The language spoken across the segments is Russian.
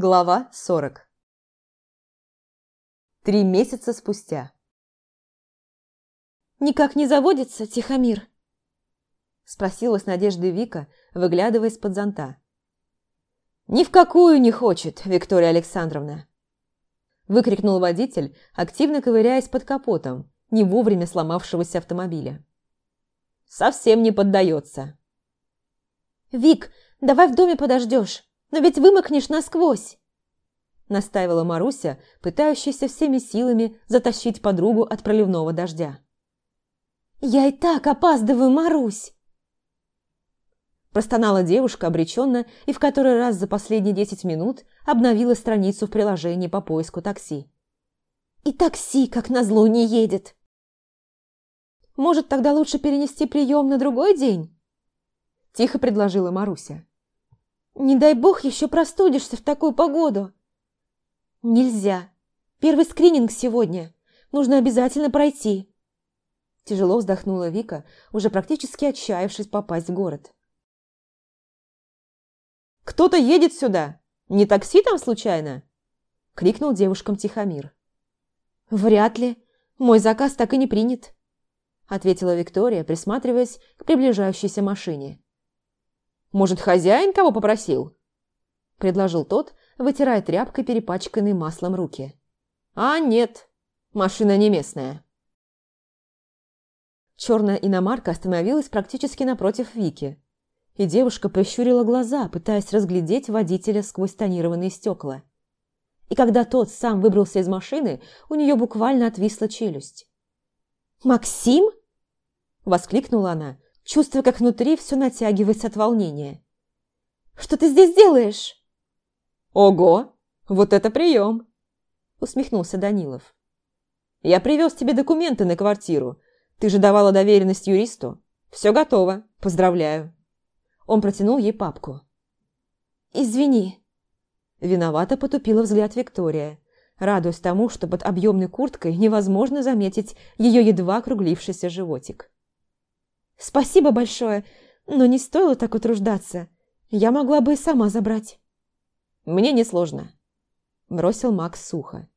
Глава 40 Три месяца спустя. «Никак не заводится, Тихомир?» Спросила с надеждой Вика, выглядывая из-под зонта. «Ни в какую не хочет, Виктория Александровна!» Выкрикнул водитель, активно ковыряясь под капотом, не вовремя сломавшегося автомобиля. «Совсем не поддается!» «Вик, давай в доме подождешь!» Но ведь вымокнешь насквозь!» Настаивала Маруся, пытающаяся всеми силами затащить подругу от проливного дождя. «Я и так опаздываю, Марусь!» Простонала девушка обреченно и в который раз за последние десять минут обновила страницу в приложении по поиску такси. «И такси, как назло, не едет!» «Может, тогда лучше перенести прием на другой день?» Тихо предложила Маруся. Не дай бог еще простудишься в такую погоду. Нельзя. Первый скрининг сегодня. Нужно обязательно пройти. Тяжело вздохнула Вика, уже практически отчаявшись попасть в город. «Кто-то едет сюда! Не такси там случайно?» – крикнул девушкам Тихомир. «Вряд ли. Мой заказ так и не принят», – ответила Виктория, присматриваясь к приближающейся машине. Может, хозяин кого попросил?» Предложил тот, вытирая тряпкой перепачканные маслом руки. «А нет, машина не местная». Черная иномарка остановилась практически напротив Вики, и девушка прищурила глаза, пытаясь разглядеть водителя сквозь тонированные стекла. И когда тот сам выбрался из машины, у нее буквально отвисла челюсть. «Максим?» – воскликнула она, чувствуя, как внутри все натягивается от волнения. «Что ты здесь делаешь?» «Ого! Вот это прием!» усмехнулся Данилов. «Я привез тебе документы на квартиру. Ты же давала доверенность юристу. Все готово. Поздравляю». Он протянул ей папку. «Извини». Виновато потупила взгляд Виктория, радуясь тому, что под объемной курткой невозможно заметить ее едва округлившийся животик. «Спасибо большое, но не стоило так утруждаться. Я могла бы и сама забрать». «Мне несложно», – бросил Макс сухо.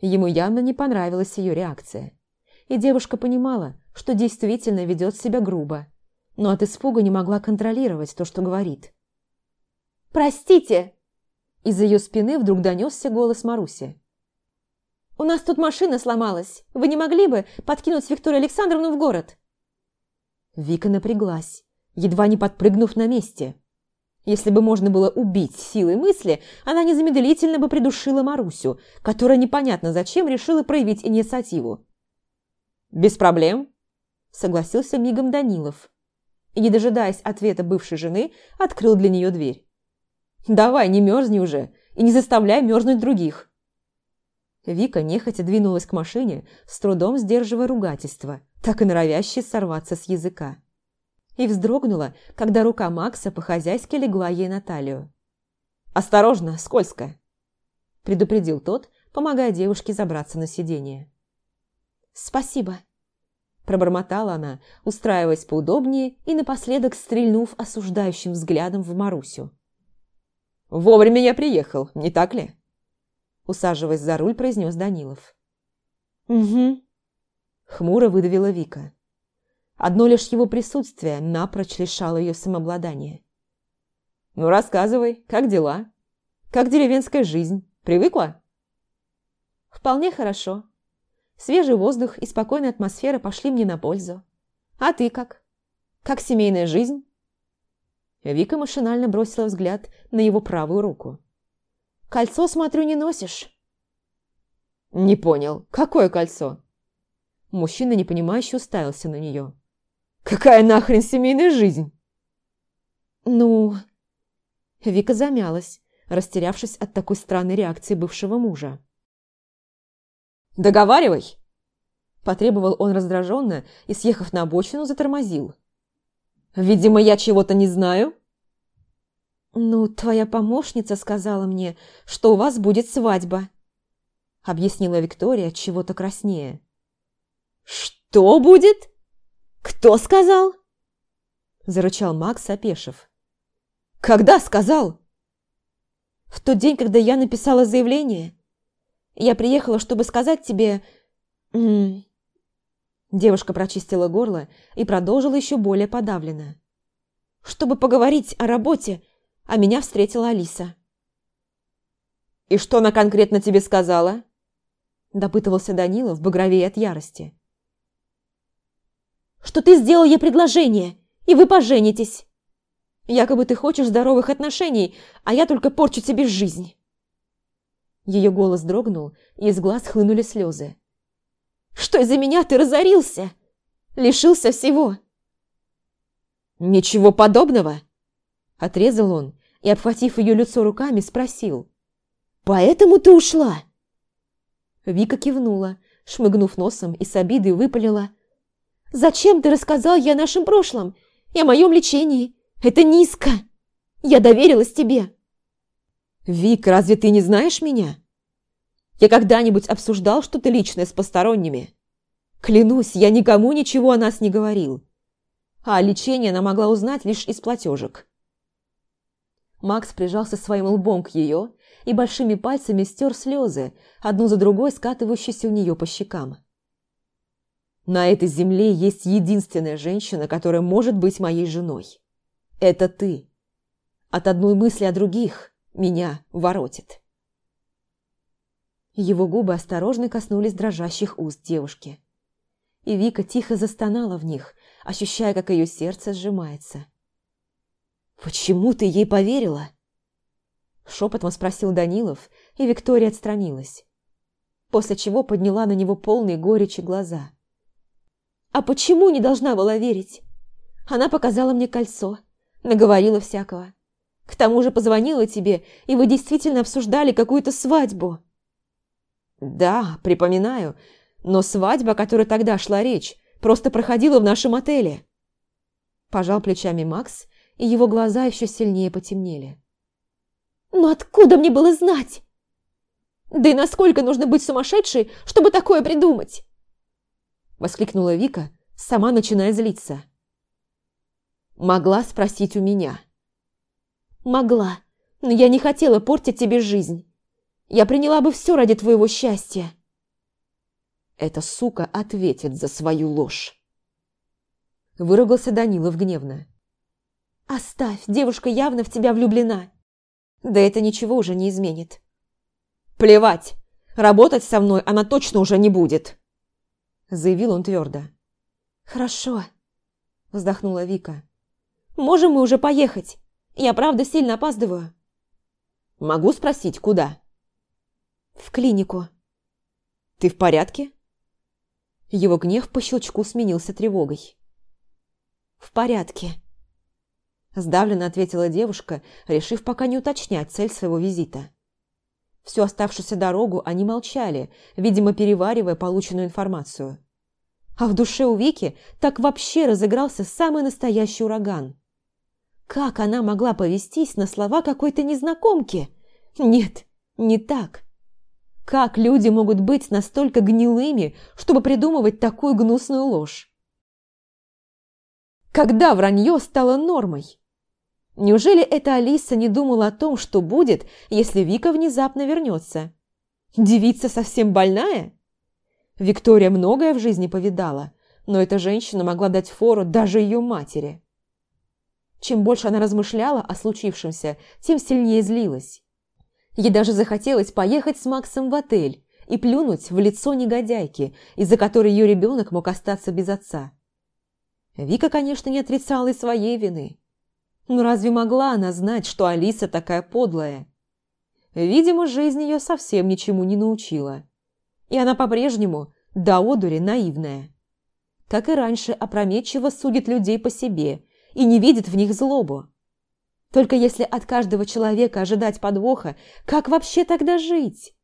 Ему явно не понравилась ее реакция. И девушка понимала, что действительно ведет себя грубо, но от испуга не могла контролировать то, что говорит. «Простите!» Из-за ее спины вдруг донесся голос Маруси. «У нас тут машина сломалась. Вы не могли бы подкинуть Викторию Александровну в город?» Вика напряглась, едва не подпрыгнув на месте. Если бы можно было убить силой мысли, она незамедлительно бы придушила Марусю, которая непонятно зачем решила проявить инициативу. «Без проблем», – согласился мигом Данилов. И, не дожидаясь ответа бывшей жены, открыл для нее дверь. «Давай, не мерзни уже, и не заставляй мерзнуть других». Вика нехотя двинулась к машине, с трудом сдерживая ругательство – так и норовящий сорваться с языка. И вздрогнула, когда рука Макса по-хозяйски легла ей на талию. «Осторожно, скользко!» – предупредил тот, помогая девушке забраться на сиденье. «Спасибо!» – пробормотала она, устраиваясь поудобнее и напоследок стрельнув осуждающим взглядом в Марусю. «Вовремя я приехал, не так ли?» Усаживаясь за руль, произнес Данилов. «Угу», Хмуро выдавила Вика. Одно лишь его присутствие напрочь лишало ее самообладания. «Ну, рассказывай, как дела? Как деревенская жизнь? Привыкла?» «Вполне хорошо. Свежий воздух и спокойная атмосфера пошли мне на пользу. А ты как? Как семейная жизнь?» Вика машинально бросила взгляд на его правую руку. «Кольцо, смотрю, не носишь?» «Не понял. Какое кольцо?» Мужчина непонимающе уставился на нее. «Какая нахрен семейная жизнь?» «Ну...» Вика замялась, растерявшись от такой странной реакции бывшего мужа. «Договаривай!» Потребовал он раздраженно и, съехав на обочину, затормозил. «Видимо, я чего-то не знаю?» «Ну, твоя помощница сказала мне, что у вас будет свадьба», объяснила Виктория чего-то краснее. «Что будет? Кто сказал?» Зарычал Макс, опешив. «Когда сказал?» В тот день, когда я написала заявление, я приехала, чтобы сказать тебе... Девушка прочистила горло и продолжила еще более подавленно. Чтобы поговорить о работе, а меня встретила Алиса. «И что она конкретно тебе сказала?» Допытывался Данилов, багровее от ярости. «Что ты сделал ей предложение, и вы поженитесь. Якобы ты хочешь здоровых отношений, а я только порчу тебе жизнь». Ее голос дрогнул, и из глаз хлынули слезы. «Что из-за меня ты разорился? Лишился всего?» «Ничего подобного!» Отрезал он и, обхватив ее лицо руками, спросил. «Поэтому ты ушла?» Вика кивнула, шмыгнув носом и с обидой выпалила. «Зачем ты рассказал ей о нашем прошлом и о моем лечении? Это низко! Я доверилась тебе!» «Вик, разве ты не знаешь меня? Я когда-нибудь обсуждал что-то личное с посторонними? Клянусь, я никому ничего о нас не говорил. А о лечении она могла узнать лишь из платежек». Макс прижался своим лбом к ее и большими пальцами стер слезы, одну за другой скатывающиеся у нее по щекам. «На этой земле есть единственная женщина, которая может быть моей женой. Это ты. От одной мысли о других меня воротит. Его губы осторожно коснулись дрожащих уст девушки. И Вика тихо застонала в них, ощущая, как ее сердце сжимается. «Почему ты ей поверила?» Шепотом спросил Данилов, и Виктория отстранилась. После чего подняла на него полные горечи глаза. «А почему не должна была верить? Она показала мне кольцо, наговорила всякого. К тому же позвонила тебе, и вы действительно обсуждали какую-то свадьбу». «Да, припоминаю, но свадьба, о которой тогда шла речь, просто проходила в нашем отеле». Пожал плечами Макс, и его глаза еще сильнее потемнели. «Но откуда мне было знать? Да и насколько нужно быть сумасшедшей, чтобы такое придумать?» Воскликнула Вика, сама начиная злиться. «Могла спросить у меня». Могла, но я не хотела портить тебе жизнь. Я приняла бы все ради твоего счастья. Эта сука ответит за свою ложь. Выругался Данилов гневно. Оставь, девушка явно в тебя влюблена. Да это ничего уже не изменит. Плевать, работать со мной она точно уже не будет. Заявил он твердо. Хорошо, вздохнула Вика. Можем мы уже поехать? Я правда сильно опаздываю. Могу спросить, куда? В клинику. Ты в порядке? Его гнев по щелчку сменился тревогой. В порядке. Сдавленно ответила девушка, решив пока не уточнять цель своего визита. Всю оставшуюся дорогу они молчали, видимо, переваривая полученную информацию. А в душе у Вики так вообще разыгрался самый настоящий ураган. Как она могла повестись на слова какой-то незнакомки? Нет, не так. Как люди могут быть настолько гнилыми, чтобы придумывать такую гнусную ложь? Когда вранье стало нормой? Неужели эта Алиса не думала о том, что будет, если Вика внезапно вернется? Девица совсем больная? Виктория многое в жизни повидала, но эта женщина могла дать фору даже ее матери. Чем больше она размышляла о случившемся, тем сильнее злилась. Ей даже захотелось поехать с Максом в отель и плюнуть в лицо негодяйки, из-за которой ее ребенок мог остаться без отца. Вика, конечно, не отрицала и своей вины. Но разве могла она знать, что Алиса такая подлая? Видимо, жизнь ее совсем ничему не научила. И она по-прежнему до одури наивная. Как и раньше, опрометчиво судит людей по себе и не видит в них злобу. Только если от каждого человека ожидать подвоха, как вообще тогда жить?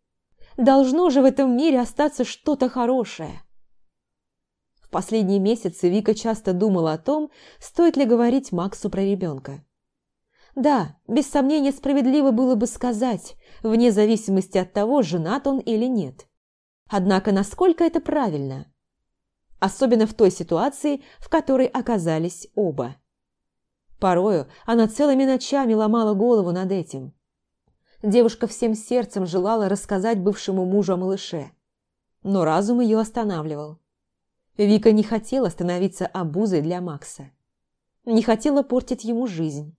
Должно же в этом мире остаться что-то хорошее. Последние месяцы Вика часто думала о том, стоит ли говорить Максу про ребенка. Да, без сомнения справедливо было бы сказать, вне зависимости от того, женат он или нет. Однако насколько это правильно? Особенно в той ситуации, в которой оказались оба. Порою она целыми ночами ломала голову над этим. Девушка всем сердцем желала рассказать бывшему мужу о малыше. Но разум ее останавливал. Вика не хотела становиться обузой для Макса. Не хотела портить ему жизнь.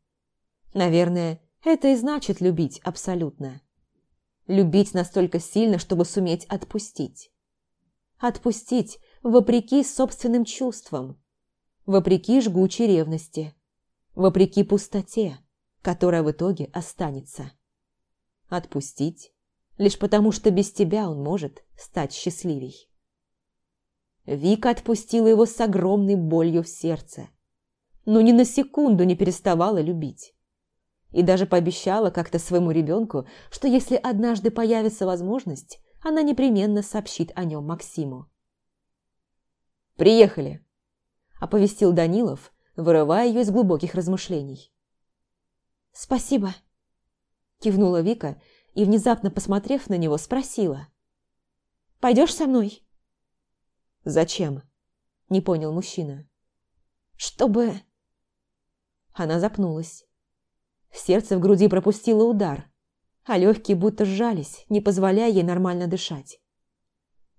Наверное, это и значит любить абсолютно. Любить настолько сильно, чтобы суметь отпустить. Отпустить вопреки собственным чувствам, вопреки жгучей ревности, вопреки пустоте, которая в итоге останется отпустить, лишь потому что без тебя он может стать счастливей. Вика отпустила его с огромной болью в сердце, но ни на секунду не переставала любить. И даже пообещала как-то своему ребенку, что если однажды появится возможность, она непременно сообщит о нем Максиму. «Приехали!» – оповестил Данилов, вырывая ее из глубоких размышлений. «Спасибо!» Кивнула Вика и, внезапно посмотрев на него, спросила. «Пойдешь со мной?» «Зачем?» – не понял мужчина. «Чтобы...» Она запнулась. Сердце в груди пропустило удар, а легкие будто сжались, не позволяя ей нормально дышать.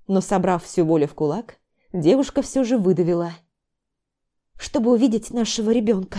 Но, собрав всю волю в кулак, девушка все же выдавила. «Чтобы увидеть нашего ребенка».